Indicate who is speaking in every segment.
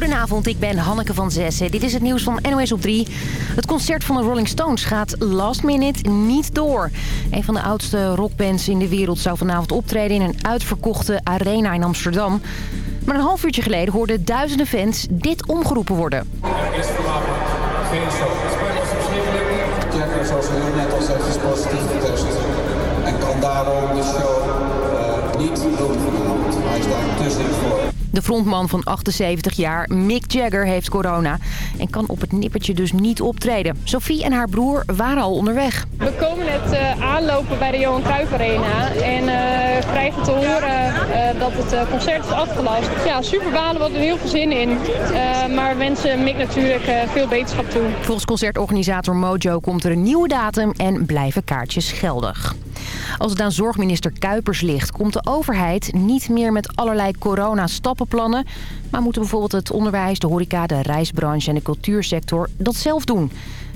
Speaker 1: Goedenavond, ik ben Hanneke van Zessen. Dit is het nieuws van NOS op 3. Het concert van de Rolling Stones gaat last minute niet door. Een van de oudste rockbands in de wereld zou vanavond optreden... in een uitverkochte arena in Amsterdam. Maar een half uurtje geleden hoorden duizenden fans dit omgeroepen worden.
Speaker 2: Er is vanavond geen show. Verschrikkelijk. Jagger, zoals u net al zegt, is positief getest. En kan daarom de show uh, niet doen vanavond. Hij is daar te voor.
Speaker 1: De frontman van 78 jaar, Mick Jagger, heeft corona en kan op het nippertje dus niet optreden. Sophie en haar broer waren al onderweg.
Speaker 3: We komen net uh, aanlopen bij de Johan Cruijff Arena en uh, krijgen te horen uh, dat het concert is afgelast. Ja, super balen, we hadden er heel veel zin in. maar we wensen Mick natuurlijk veel beterschap toe.
Speaker 1: Volgens concertorganisator Mojo komt er een nieuwe datum en blijven kaartjes geldig. Als het aan zorgminister Kuipers ligt, komt de overheid niet meer met allerlei corona-stappenplannen. Maar moeten bijvoorbeeld het onderwijs, de horeca, de reisbranche en de cultuursector dat zelf doen.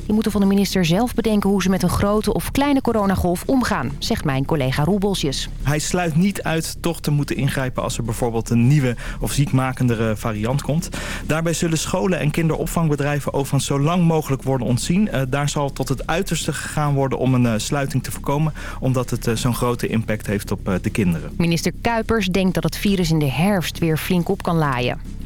Speaker 1: Die moeten van de minister zelf bedenken hoe ze met een grote of kleine coronagolf omgaan, zegt mijn collega Roel Bosjes.
Speaker 4: Hij sluit niet uit toch te moeten ingrijpen als er bijvoorbeeld een nieuwe of ziekmakendere variant komt. Daarbij zullen scholen en kinderopvangbedrijven overigens zo lang mogelijk worden ontzien. Uh, daar zal tot het uiterste gegaan worden om een uh, sluiting te voorkomen, omdat het uh, zo'n grote impact heeft op de kinderen.
Speaker 1: Minister Kuipers denkt dat het virus in de herfst weer flink op kan laaien.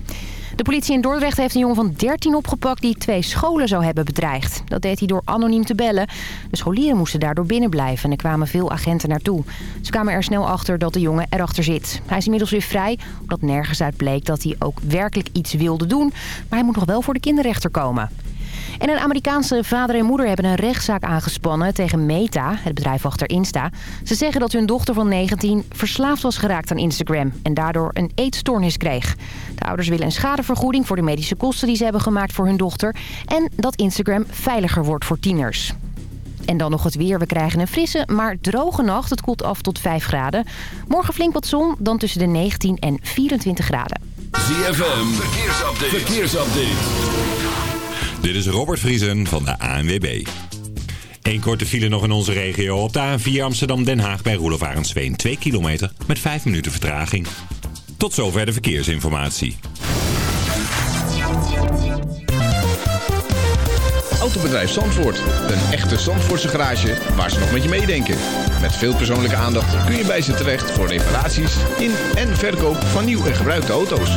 Speaker 1: De politie in Dordrecht heeft een jongen van 13 opgepakt die twee scholen zou hebben bedreigd. Dat deed hij door anoniem te bellen. De scholieren moesten daardoor binnen blijven en er kwamen veel agenten naartoe. Ze kwamen er snel achter dat de jongen erachter zit. Hij is inmiddels weer vrij, omdat nergens uit bleek dat hij ook werkelijk iets wilde doen. Maar hij moet nog wel voor de kinderrechter komen. En een Amerikaanse vader en moeder hebben een rechtszaak aangespannen tegen Meta, het bedrijf achter Insta. Ze zeggen dat hun dochter van 19 verslaafd was geraakt aan Instagram en daardoor een eetstoornis kreeg. De ouders willen een schadevergoeding voor de medische kosten die ze hebben gemaakt voor hun dochter. En dat Instagram veiliger wordt voor tieners. En dan nog het weer. We krijgen een frisse, maar droge nacht. Het koelt af tot 5 graden. Morgen flink wat zon, dan tussen de 19 en 24 graden.
Speaker 5: ZFM, verkeersupdate. verkeersupdate. Dit is Robert Vriesen van de ANWB. Eén korte file nog in onze regio. Op de A4 Amsterdam-Den Haag bij Roelof Arendsveen. 2 kilometer met 5 minuten vertraging. Tot zover de verkeersinformatie.
Speaker 6: Autobedrijf Zandvoort. Een echte Zandvoortse garage waar ze nog met je meedenken. Met veel persoonlijke aandacht kun je bij ze terecht voor reparaties in en verkoop van nieuw en gebruikte auto's.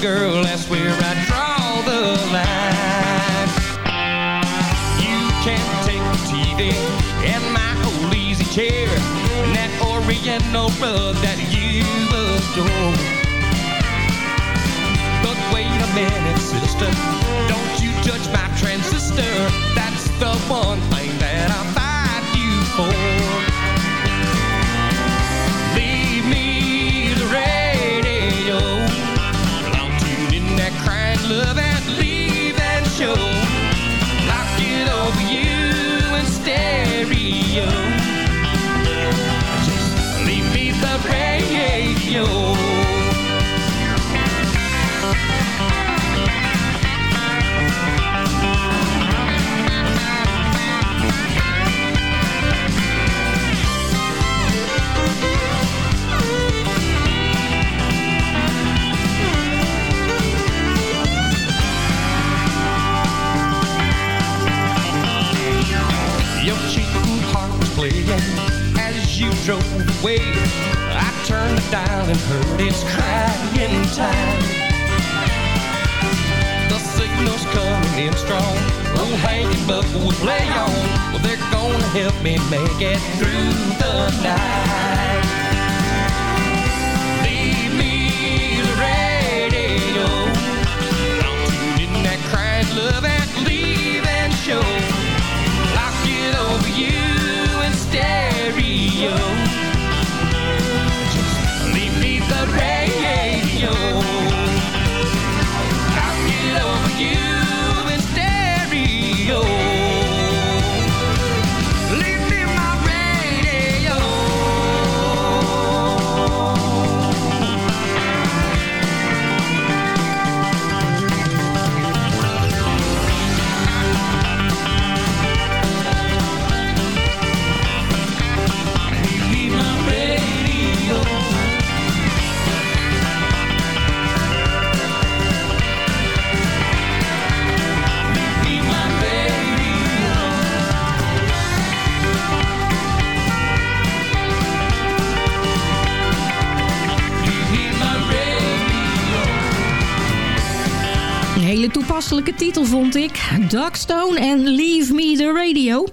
Speaker 7: Girl, that's where I draw the line. You can't take the TV and my old easy chair and that oriental rug that you adore. But wait a minute, sister, don't you judge my transistor. That's the one thing that I fight you for. you drove away. I turned the dial and heard it's crying time. The signal's coming in strong. Old Hanky Buck will play on. Well, they're gonna help me make it through the night.
Speaker 8: vond ik. Darkstone en Leave Me The Radio.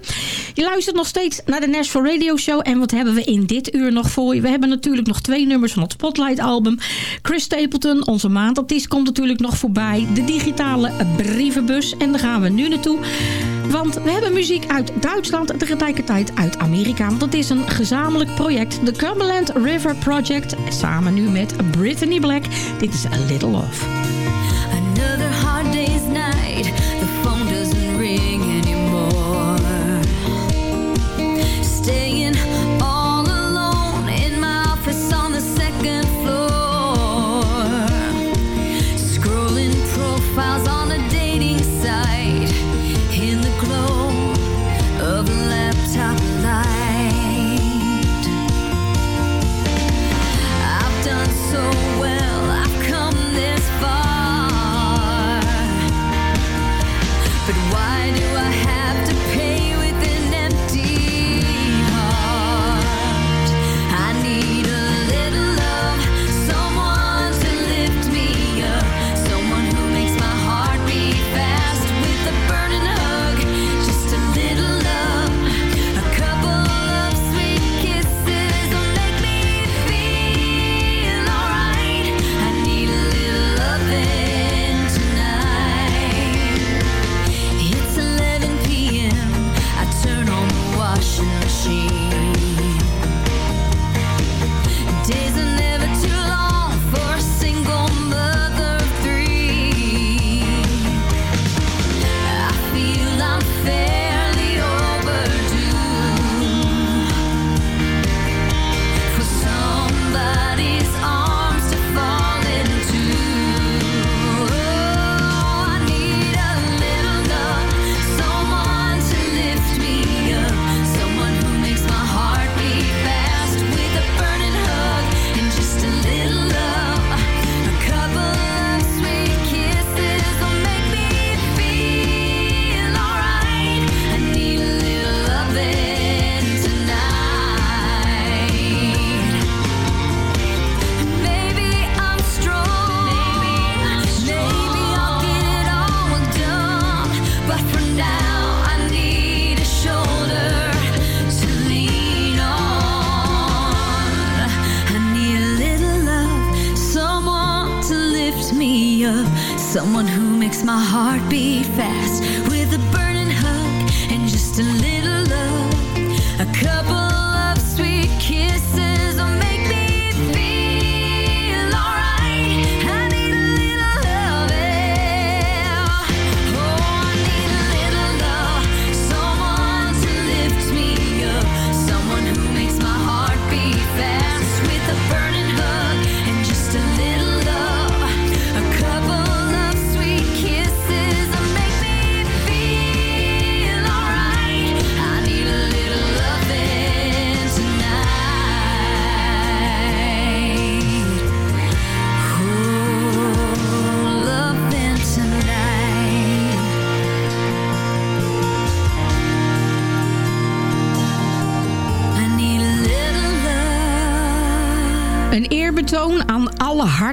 Speaker 8: Je luistert nog steeds naar de Nashville Radio Show. En wat hebben we in dit uur nog voor je? We hebben natuurlijk nog twee nummers van het Spotlight album. Chris Stapleton, onze maandartiest, komt natuurlijk nog voorbij. De digitale brievenbus. En daar gaan we nu naartoe. Want we hebben muziek uit Duitsland tegelijkertijd uit Amerika. Want is een gezamenlijk project. De Cumberland River Project. Samen nu met Brittany Black. Dit is A Little Love.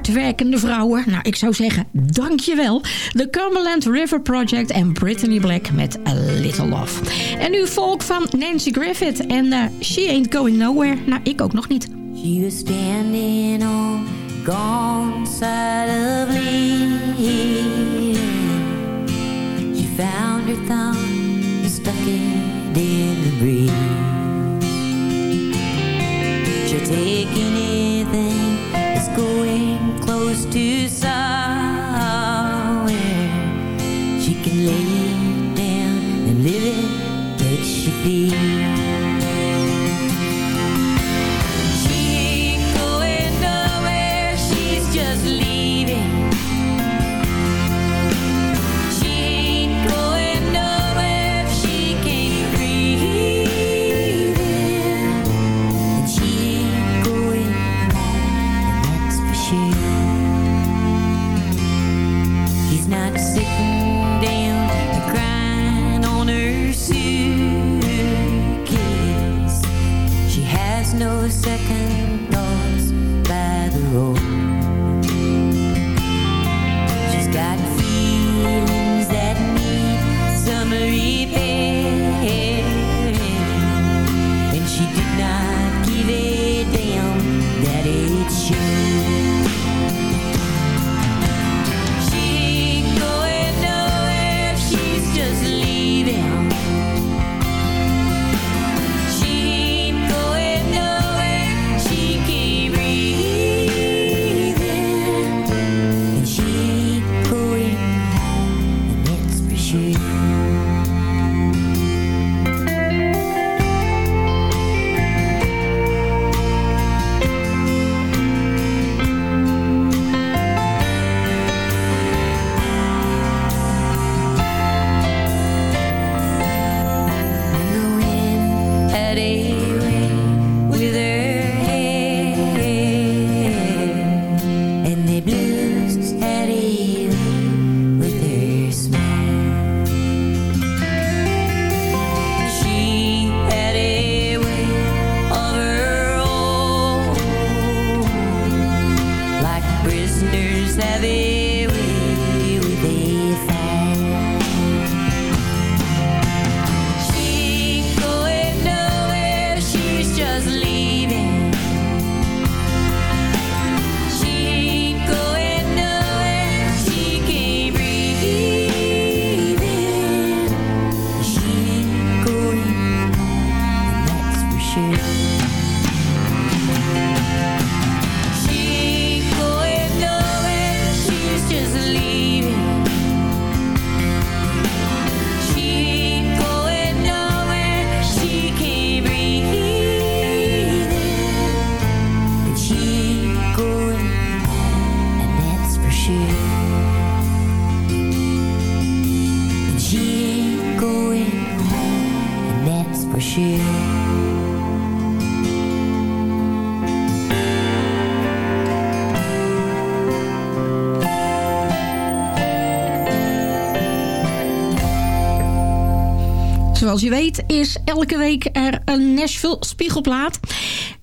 Speaker 9: Hardwerkende vrouwen. Nou, ik zou zeggen, dankjewel. The Cumberland River Project en Brittany Black met A Little Love. En nu volk van Nancy Griffith en eh, She Ain't Going Nowhere. Nou, ik ook nog niet.
Speaker 10: She was standing on gone side of Lee. She found her thumb stuck in the breeze. She'll take anything to somewhere. She can lay it down and live it like she feels.
Speaker 9: Zoals je weet is elke week er een Nashville Spiegelplaat.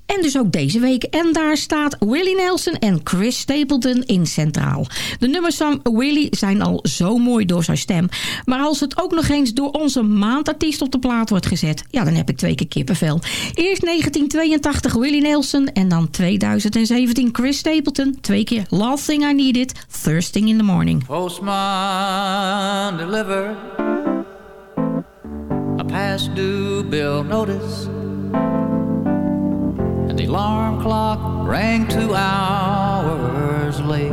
Speaker 9: En dus ook deze week. En daar staat Willie Nelson en Chris Stapleton in centraal. De nummers van Willie zijn al zo mooi door zijn stem. Maar als het ook nog eens door onze maandartiest op de plaat wordt gezet... ja, dan heb ik twee keer kippenvel. Eerst 1982 Willie Nelson en dan 2017 Chris Stapleton. Twee keer Last Thing I Needed, First Thing in the Morning.
Speaker 11: Postman delivered a past due bill notice. And the alarm clock rang two hours late.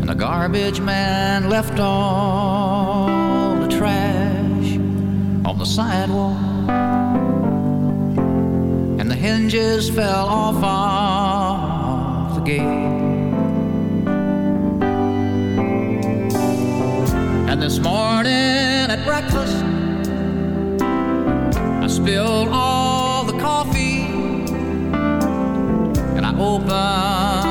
Speaker 11: And the garbage man left all the trash on the sidewalk. And the hinges fell off of the gate. And this morning at breakfast, I spilled all the coffee. And I opened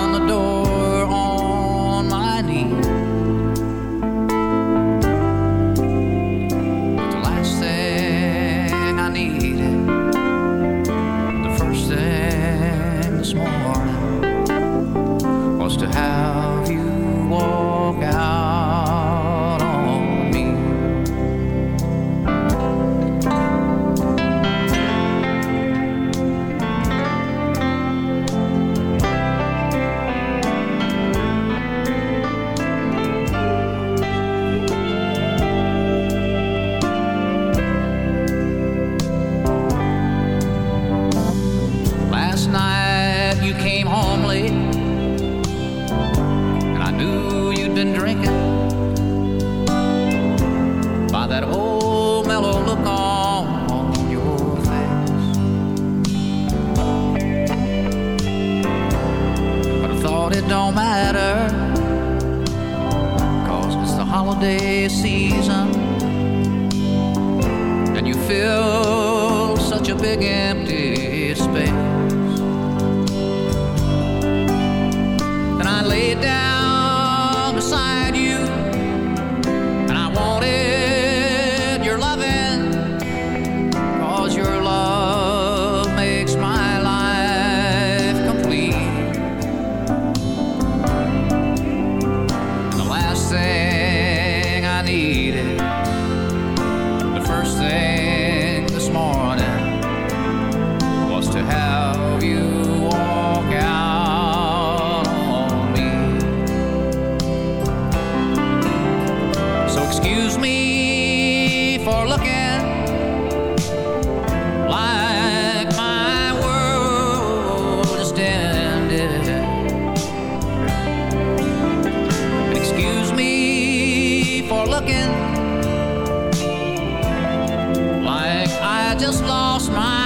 Speaker 11: lost my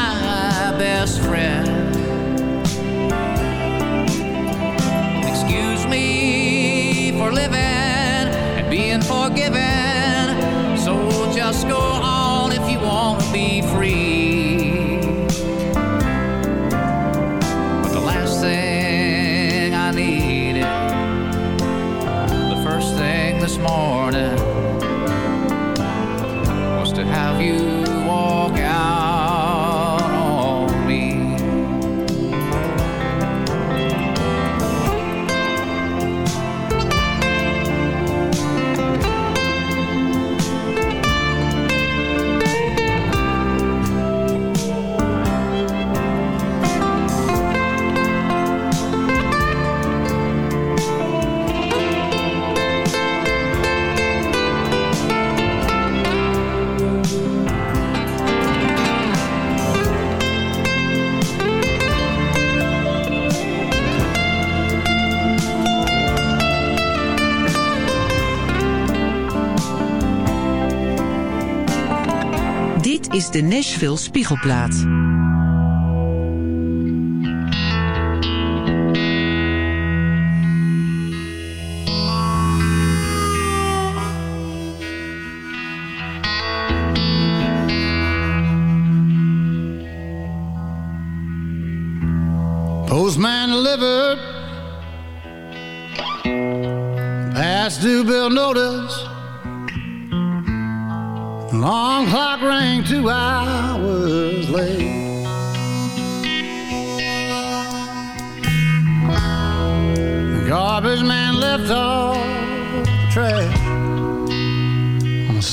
Speaker 12: is de Nashville Spiegelplaat.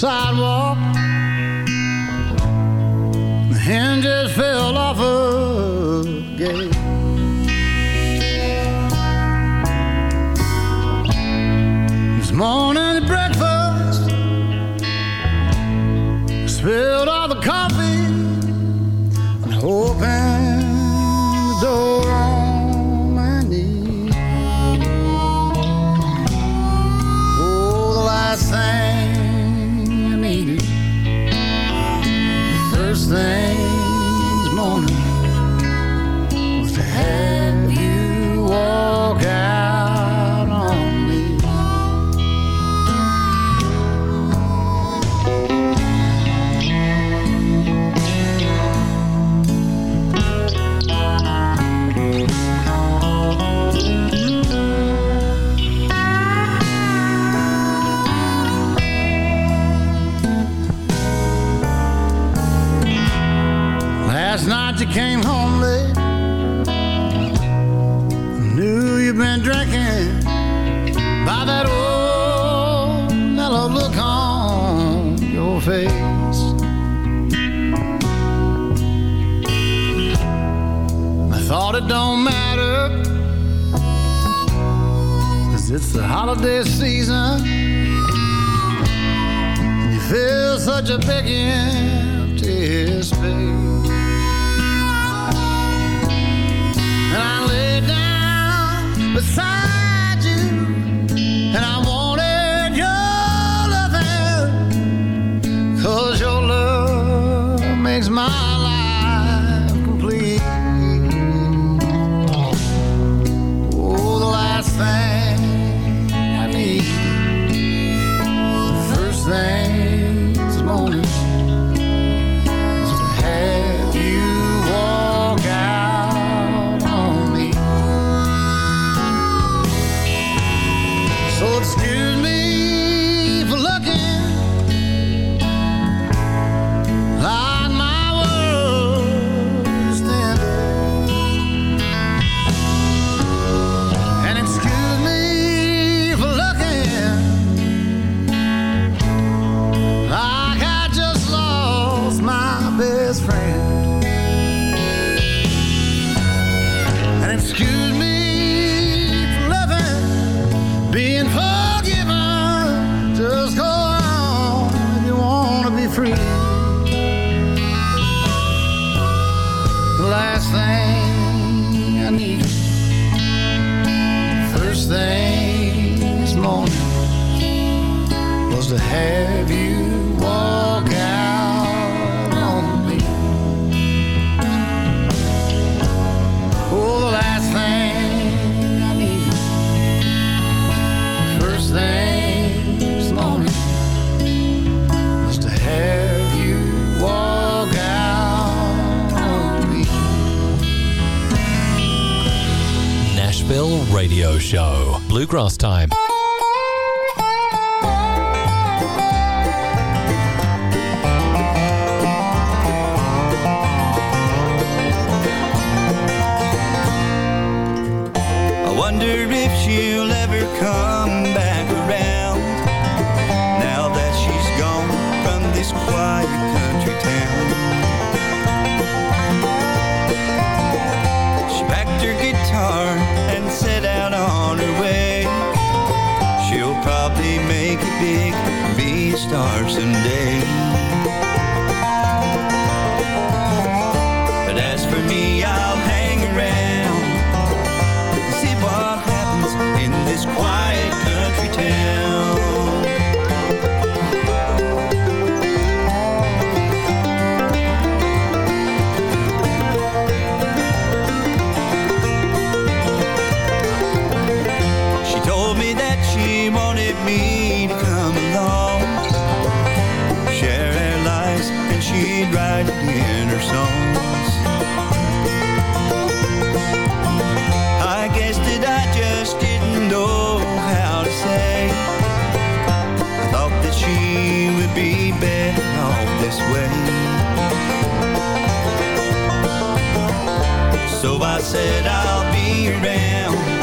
Speaker 13: sidewalk. The hinges fell off a gate. This morning the holiday season. You feel such a big empty space.
Speaker 14: Said I'll be around,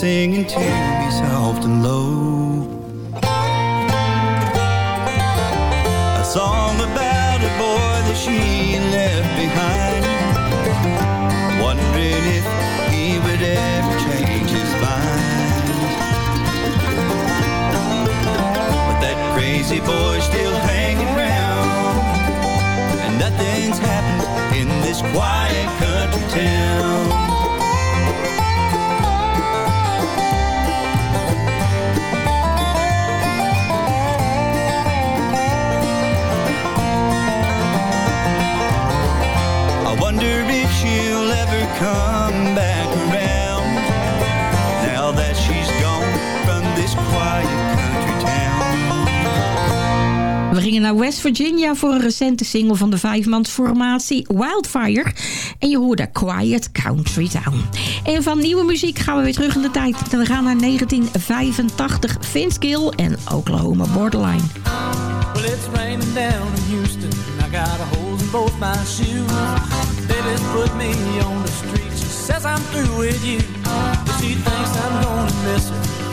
Speaker 14: singing to soft and low?
Speaker 9: Gingen naar West Virginia voor een recente single van de vijfmansformatie Wildfire. En je hoorde Quiet Country Town. En van nieuwe muziek gaan we weer terug in de tijd. We gaan naar 1985, Vince Gill en Oklahoma Borderline.
Speaker 15: Down in Houston. I got a both my put me on the says I'm through with you. I'm.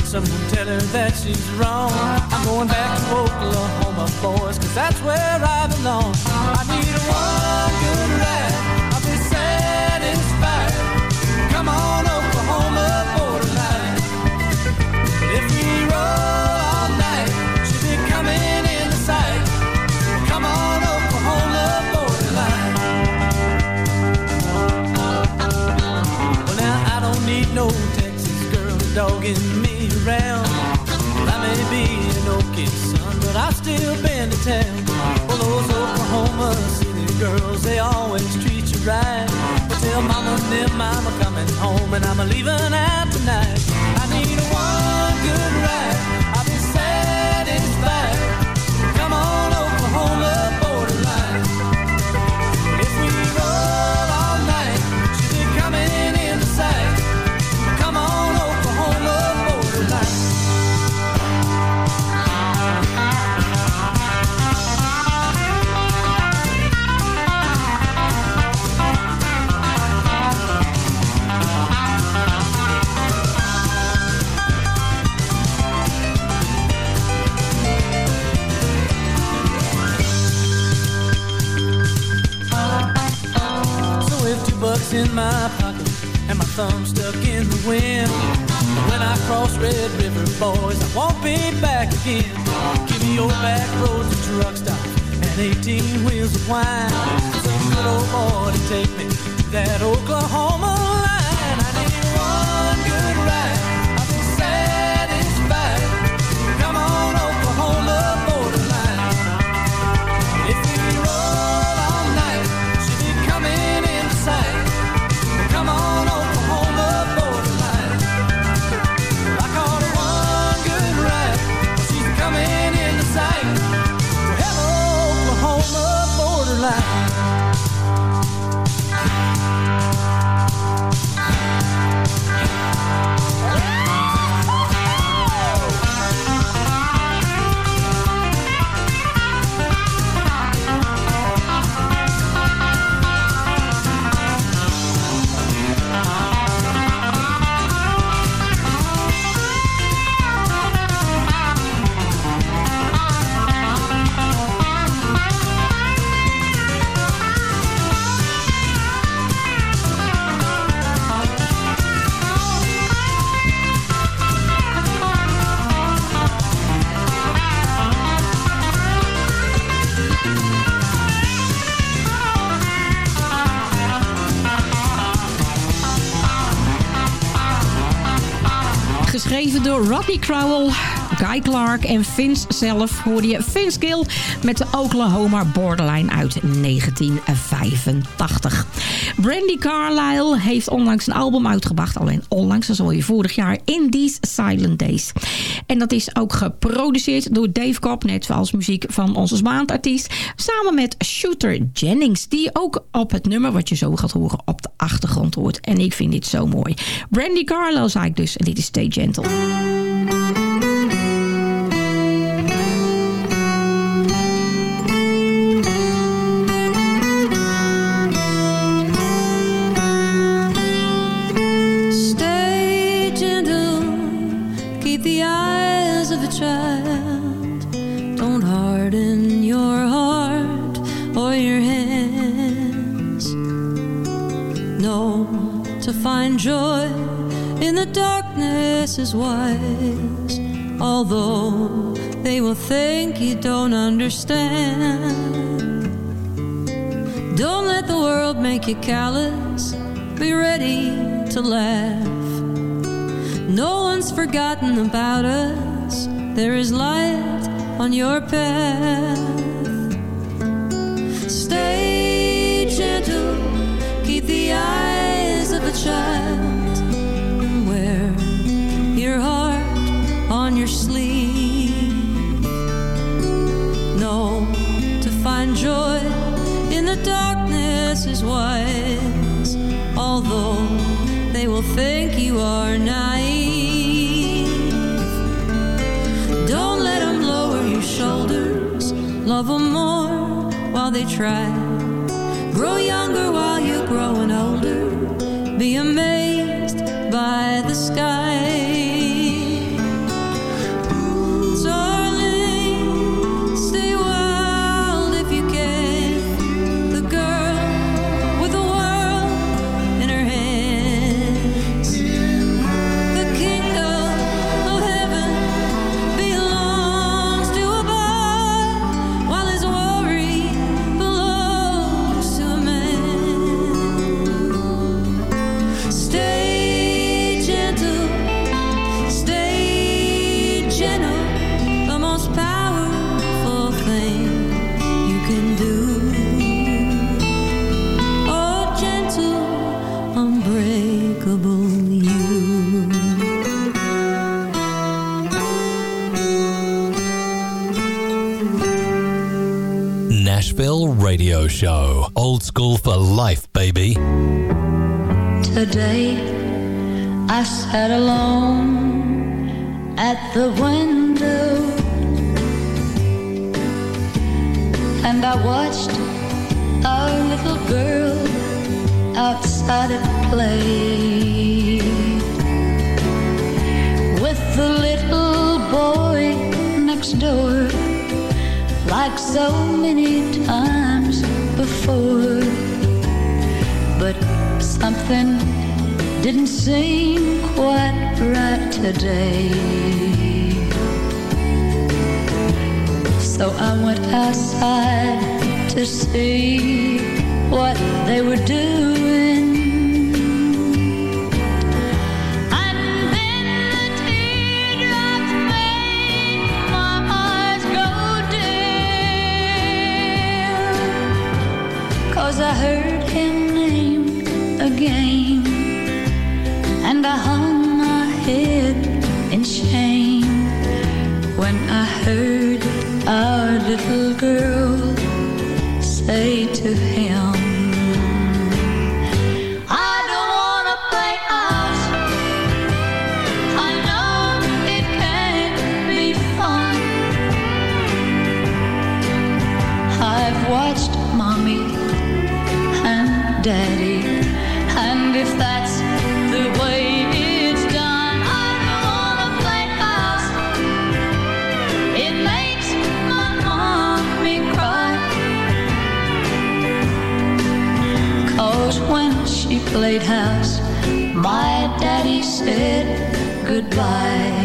Speaker 15: Someone tell her that she's wrong. I'm going back to Oklahoma, boys, cause that's where I belong. I need a one good ride, I'll be satisfied. Come on, Oklahoma borderline. If we roll all night, she'll be coming in sight. Come on, Oklahoma borderline. Well, now I don't need no Texas girl, dogging me around. I may be an okay son, but I've still been to town. Well, those Oklahoma City girls, they always treat you right. But tell mama and them I'm a coming home and I'm a leaving out tonight. I need one good ride. My pocket and my thumb stuck in the wind, when I cross Red River, boys, I won't be back again. Give me your back roads and truck stops and 18 wheels of wine. Some good old boy to take me to that Oklahoma
Speaker 9: door Rodney Crowell, Guy Clark en Vince zelf hoorde je Vince Gill met de Oklahoma Borderline uit 1985. Brandy Carlisle heeft onlangs een album uitgebracht. Alleen onlangs, dat is alweer vorig jaar, In These Silent Days. En dat is ook geproduceerd door Dave Cobb, net zoals muziek van onze maandartiest. Samen met Shooter Jennings, die ook op het nummer wat je zo gaat horen op de achtergrond hoort. En ik vind dit zo mooi. Brandy Carlisle zei ik dus, en dit is Stay Gentle.
Speaker 16: Darkness is wise. Although they will think you don't understand. Don't let the world make you callous. Be ready to laugh. No one's forgotten about us. There is light on your path. Stay gentle. Keep the eyes of a child. While they try. Grow younger while
Speaker 17: Show. Old school for life, baby.
Speaker 8: Today I sat alone at the window and I watched our little girl outside at play with the little boy next door like so many times before but something didn't seem quite right today. So I went outside to see what they were doing. Heard our little girl lighthouse, my daddy said goodbye.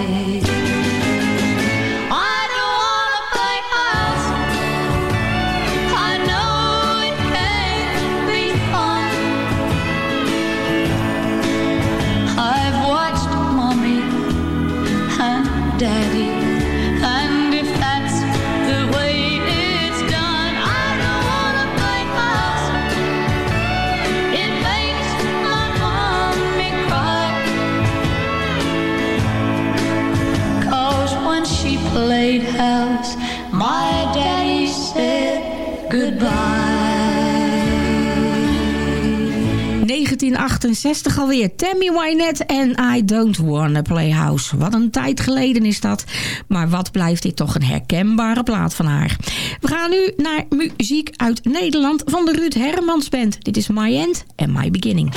Speaker 9: 1968 alweer. Tammy Wynette en I Don't Wanna Play House. Wat een tijd geleden is dat. Maar wat blijft dit toch een herkenbare plaat van haar. We gaan nu naar muziek uit Nederland van de Ruud Hermans Band. Dit is My End and My Beginning.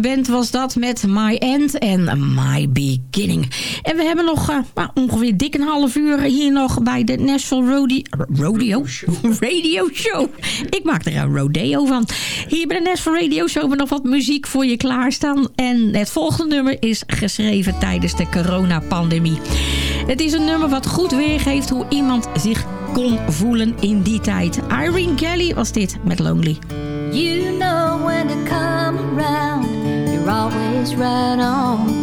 Speaker 9: Band was dat met My End en My Beginning. En we hebben nog nou, ongeveer dik een half uur hier nog bij de Nashville Rodeo... Radio Show. Ik maak er een rodeo van. Hier bij de Nashville Radio Show hebben we nog wat muziek voor je klaarstaan. En het volgende nummer is geschreven tijdens de coronapandemie. Het is een nummer wat goed weergeeft hoe iemand zich kon voelen in die tijd. Irene Kelly was dit met Lonely.
Speaker 8: right on.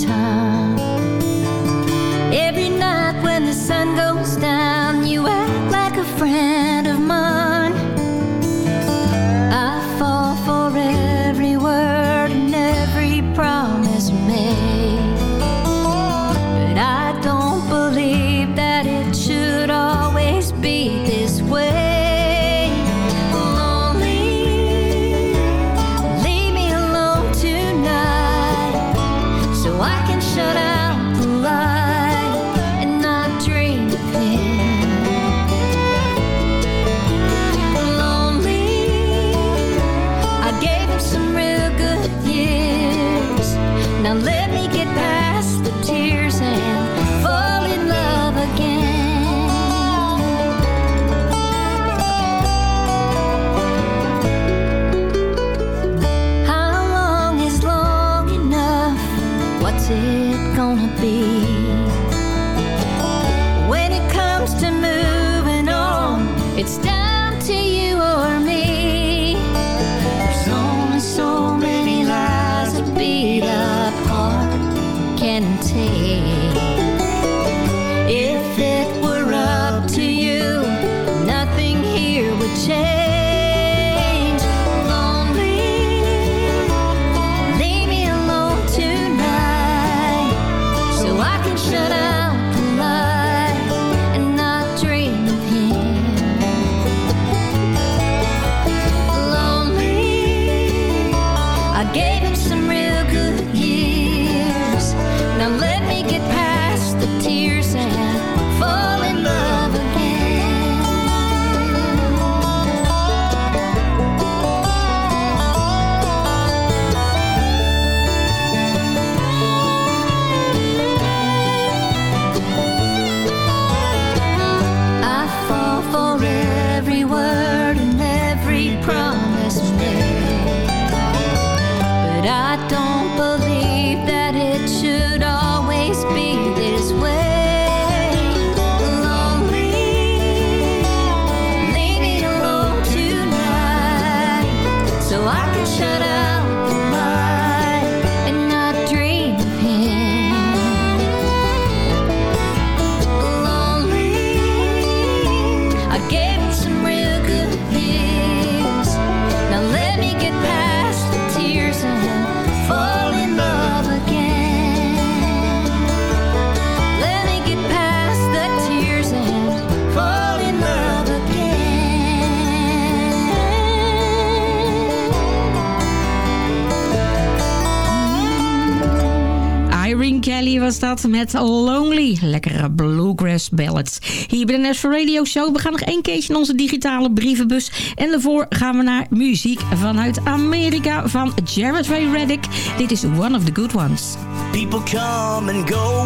Speaker 9: Met Lonely. Lekkere bluegrass ballads. Hier bij de Nashville Radio Show. We gaan nog één keertje in onze digitale brievenbus. En daarvoor gaan we naar muziek vanuit Amerika van Jared Ray Reddick. Dit is One of the Good Ones.
Speaker 18: People come and go,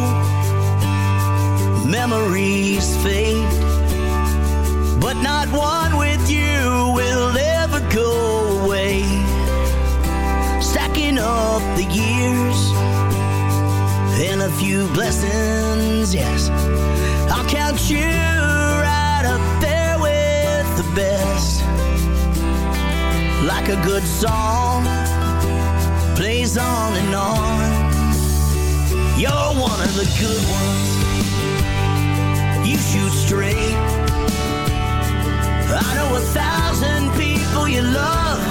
Speaker 18: memories fade, but not one with you will ever go away. Stacking up the years and a few blessings, yes, I'll count you right up there with the best. Like a good song plays on and on. You're one of the good ones. You shoot straight. I know a thousand people you love,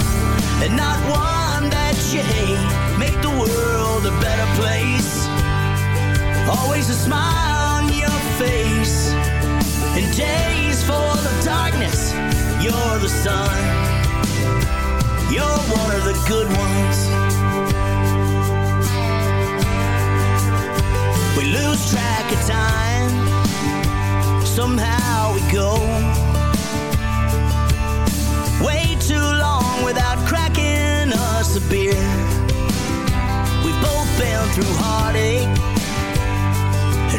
Speaker 18: and not one that you hate. Make the world a better place. Always a smile on your face. In days full of darkness, you're the sun. You're one of the good ones. We lose track of time. Somehow we go way too long without cracking us a beer. We've both been through heartache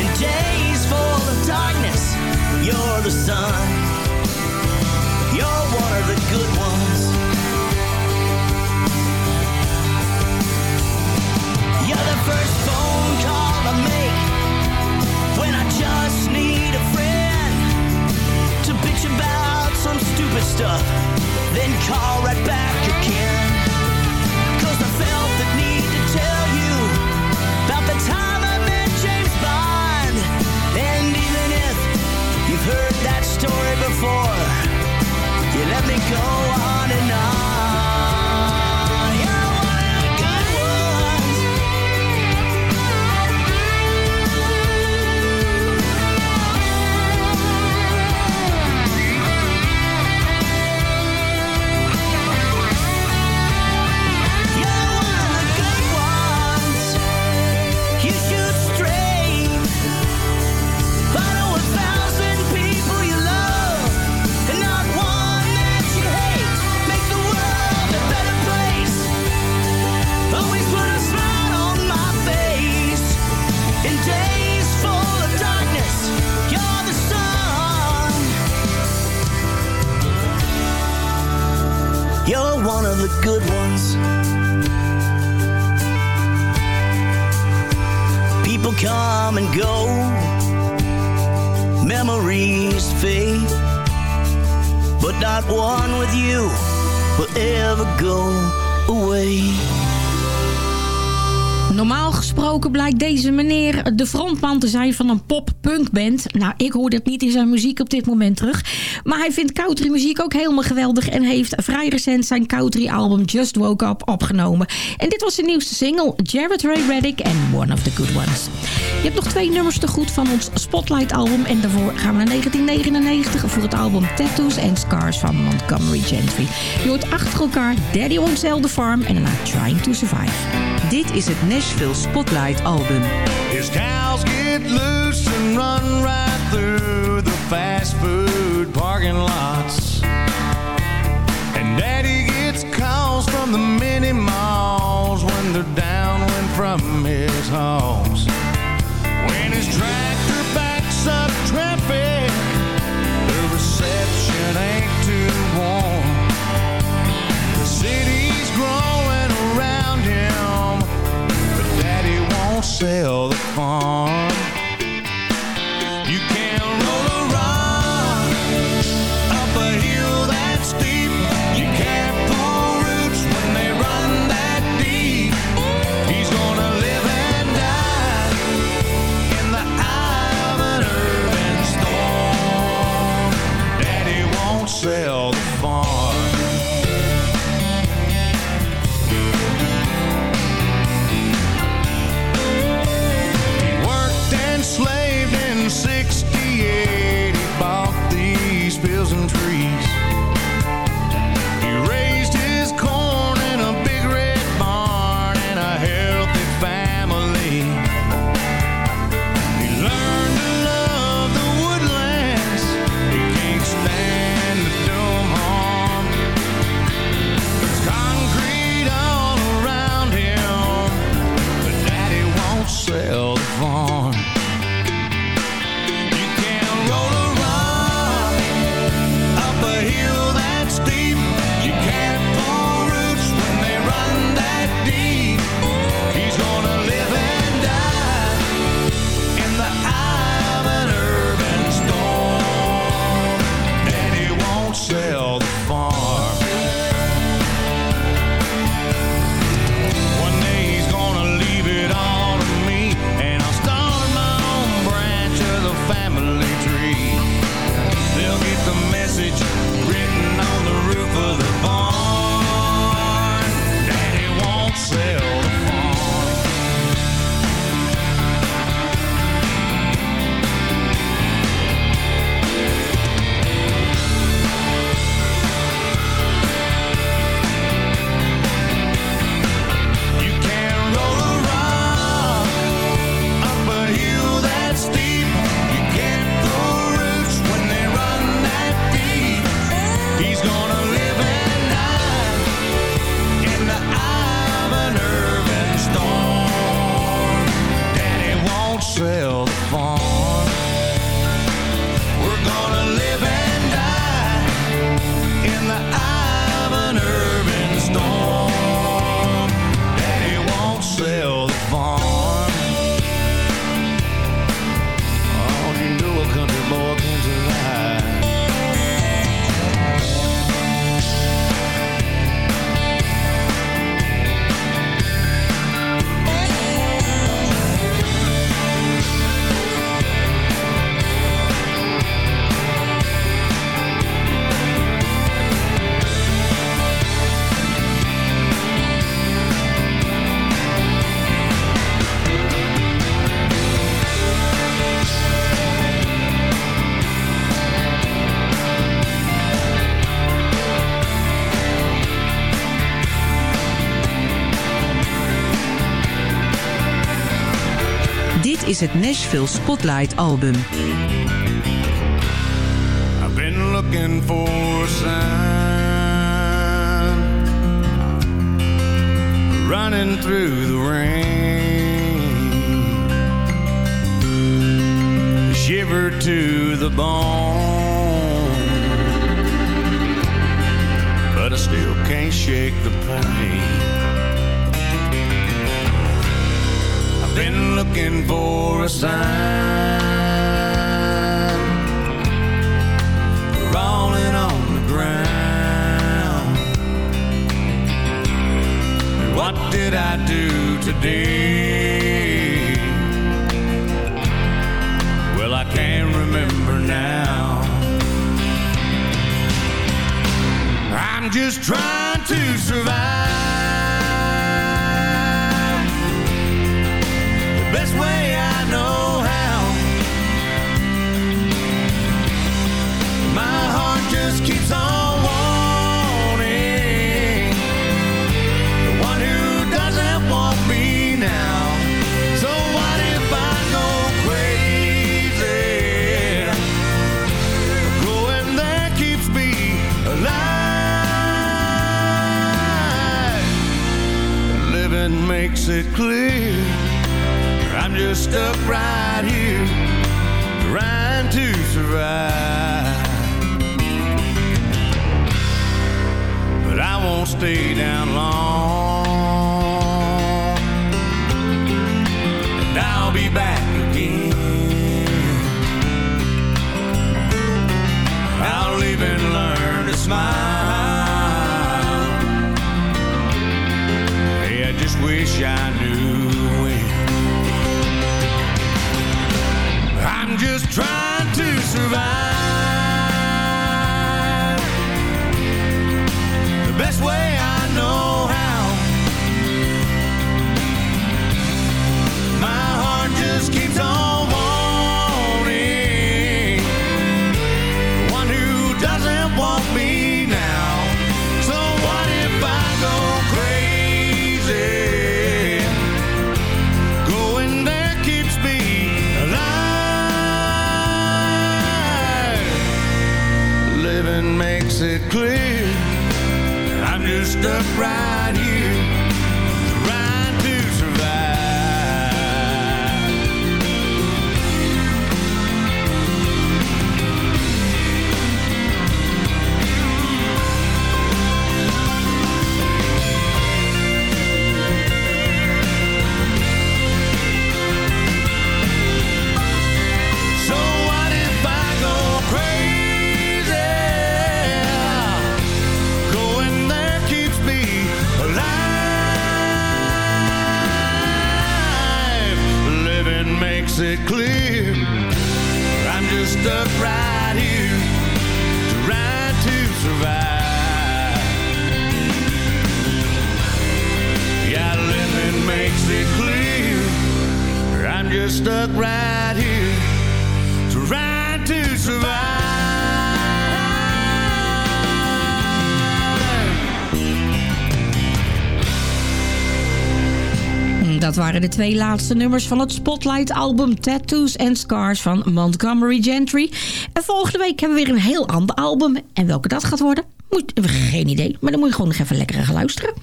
Speaker 18: In days full of darkness, you're the sun. You're one of the good ones. You're the first phone call I make when I just need a friend to bitch about some stupid stuff, then call right back again. That story before, you let me go on and on.
Speaker 9: blij deze meneer de frontman te zijn van een pop-punk-band. Nou, ik hoor dat niet in zijn muziek op dit moment terug. Maar hij vindt country muziek ook helemaal geweldig... en heeft vrij recent zijn country-album Just Woke Up opgenomen. En dit was zijn nieuwste single, Jared Ray Reddick en One of the Good Ones. Je hebt nog twee nummers te goed van ons Spotlight-album... en daarvoor gaan we naar 1999 voor het album Tattoos and Scars van Montgomery Gentry. Je hoort achter elkaar Daddy Sell the Farm en daarna Trying to Survive.
Speaker 12: Dit is het Nashville Spotlight
Speaker 15: His cows get loose and run right through the fast food parking lots. And daddy gets calls from the mini malls when they're downwind from his homes. When his tractor sail. the
Speaker 12: message. Is het Nashville Spotlight Album.
Speaker 15: I've been looking for running through the rain, shiver to the bone, but I still can't shake the pain. Been looking for a sign crawling on the ground. And what did I do today? Well, I can't remember now. I'm just trying to survive. Makes it clear. I'm just stuck right here, trying to survive. but I won't stay down long. Wish I knew when. I'm just trying to survive
Speaker 9: de twee laatste nummers van het Spotlight-album Tattoos and Scars van Montgomery Gentry. En volgende week hebben we weer een heel ander album. En welke dat gaat worden, moet, geen idee. Maar dan moet je gewoon nog even lekker gaan luisteren.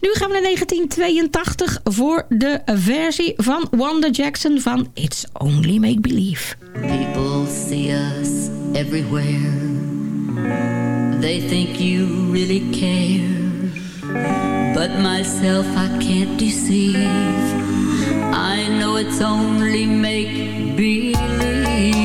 Speaker 9: Nu gaan we naar 1982 voor de versie van Wanda Jackson van It's Only Make Believe.
Speaker 8: People see us everywhere. They think you really care. But myself I can't deceive. I know it's only make believe.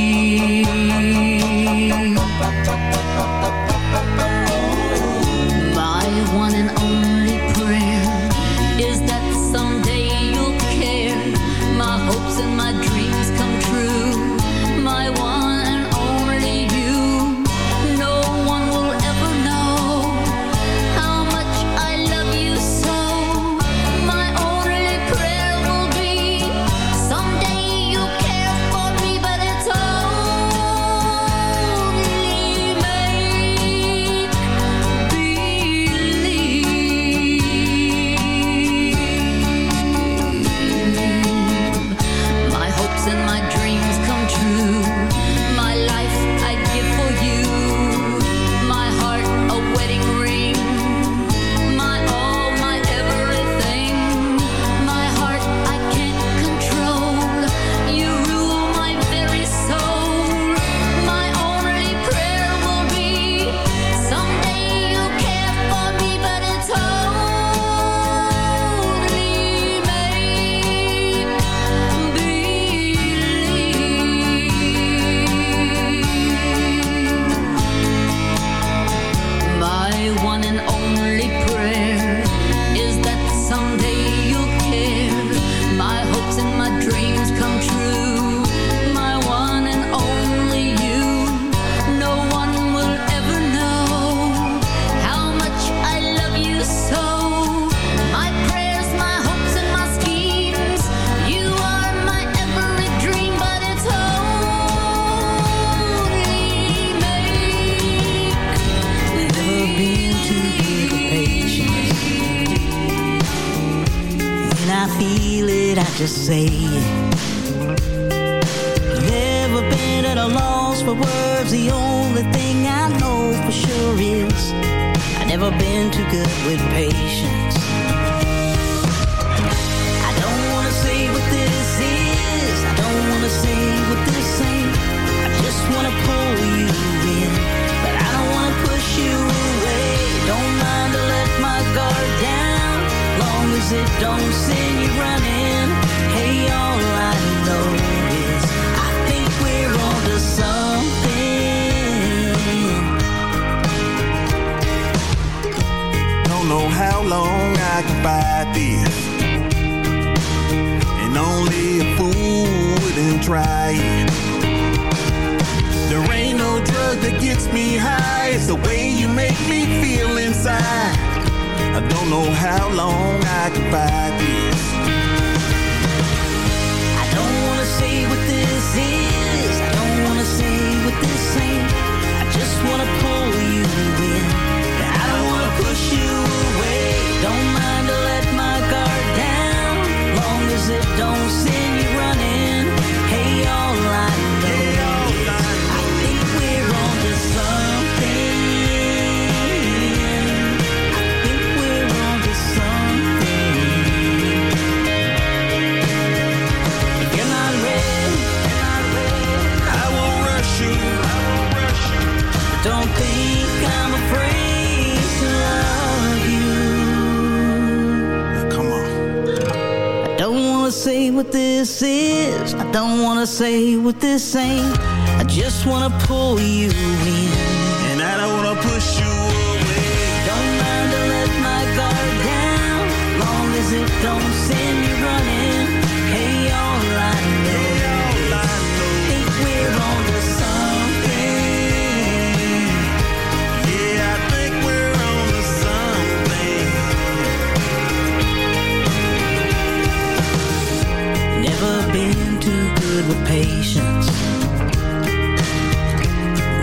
Speaker 18: zee this is. I don't wanna say what this ain't. I just wanna pull you in.
Speaker 14: And I don't
Speaker 18: wanna push you away. Don't mind to let my guard down. Long as it don't with patience.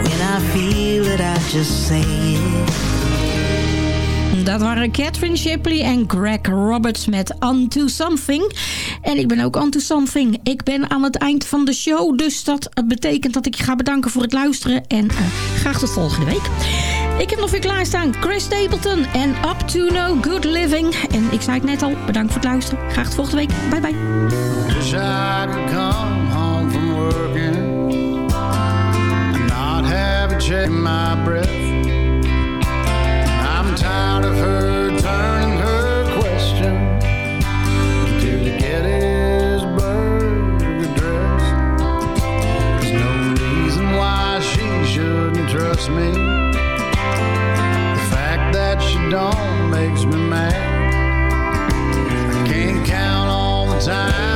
Speaker 18: When I feel it, I just say it.
Speaker 9: Dat waren Catherine Shipley en Greg Roberts met Unto Something. En ik ben ook Unto Something. Ik ben aan het eind van de show. Dus dat betekent dat ik je ga bedanken voor het luisteren. En eh, graag tot volgende week. Ik heb nog weer klaarstaan Chris Stapleton en Up to No Good Living. En ik zei het net al, bedankt voor het luisteren. Graag tot volgende week. Bye bye.
Speaker 13: Check my breath. I'm tired of her turning her Gettysburg Address. There's no reason why she shouldn't trust me. The fact that she don't makes me mad. I can't count all the times